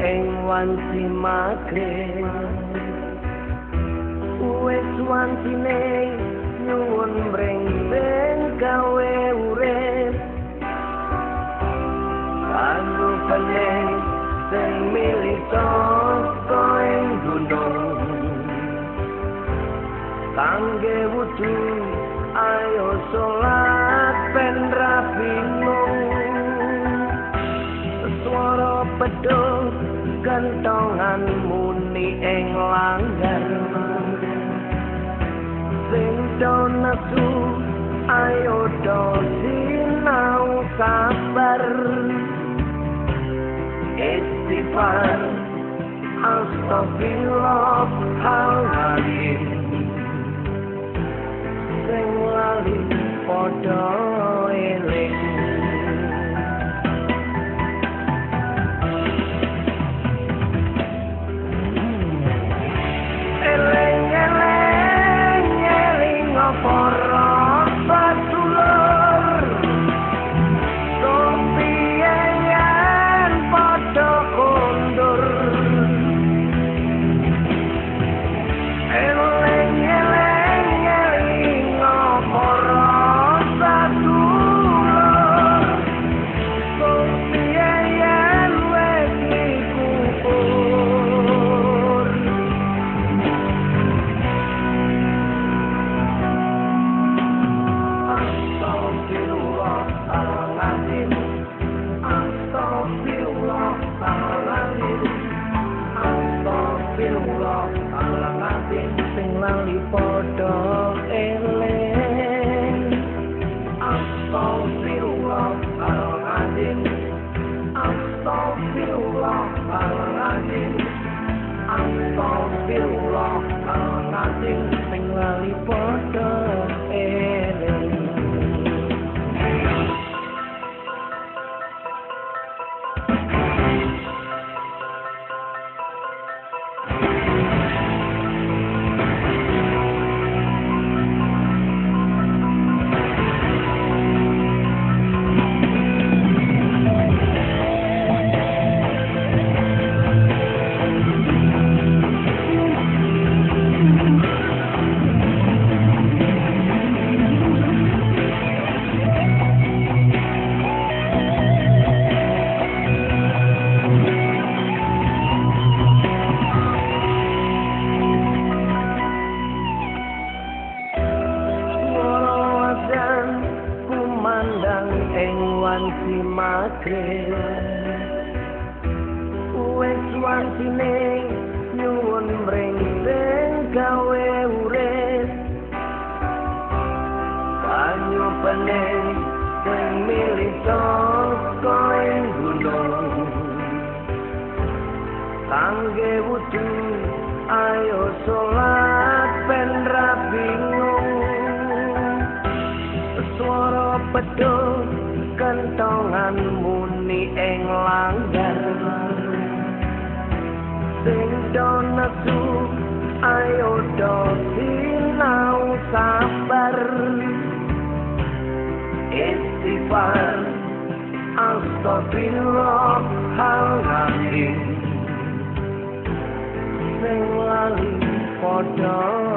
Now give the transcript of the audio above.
Ing wanci magrib wis wancine nyuwun mring ben gawe urip. Kanggo peneng sing milih saka ing gunung kangge wudu kentongan muni ing langgar sing donasu ayo do sinau kabar istighfar astagfirullah halim sing lali padha wanci magrib wis wancine nyuwun astagfirullah halim sing lali padha